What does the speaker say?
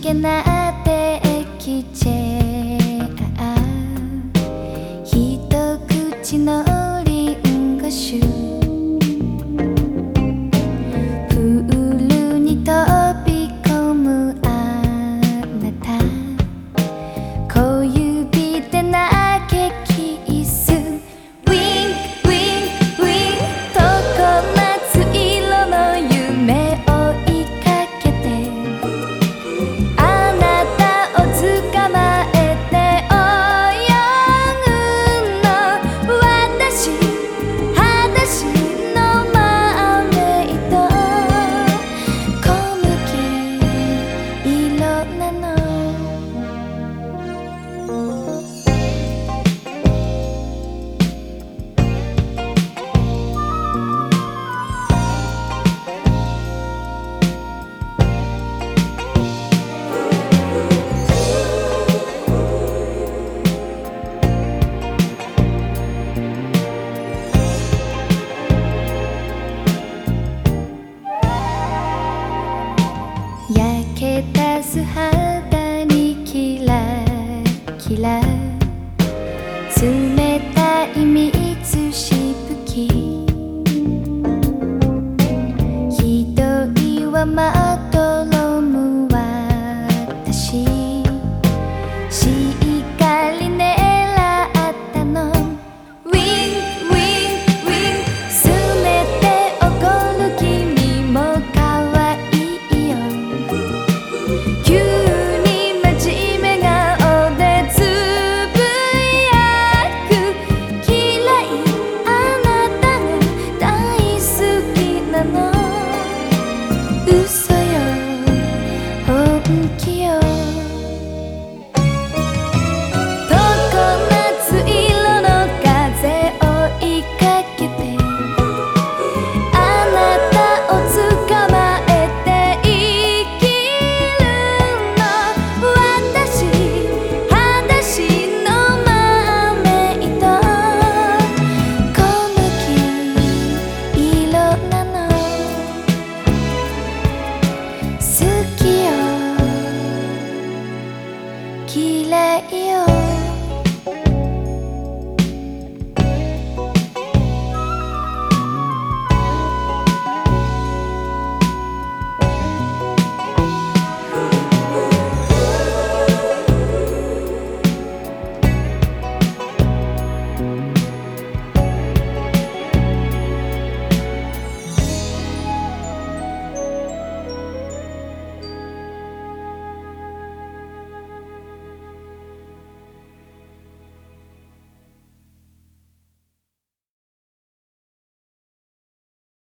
나한테 기체 아, 히토쿠치 노린 것슈 す肌にキラキラの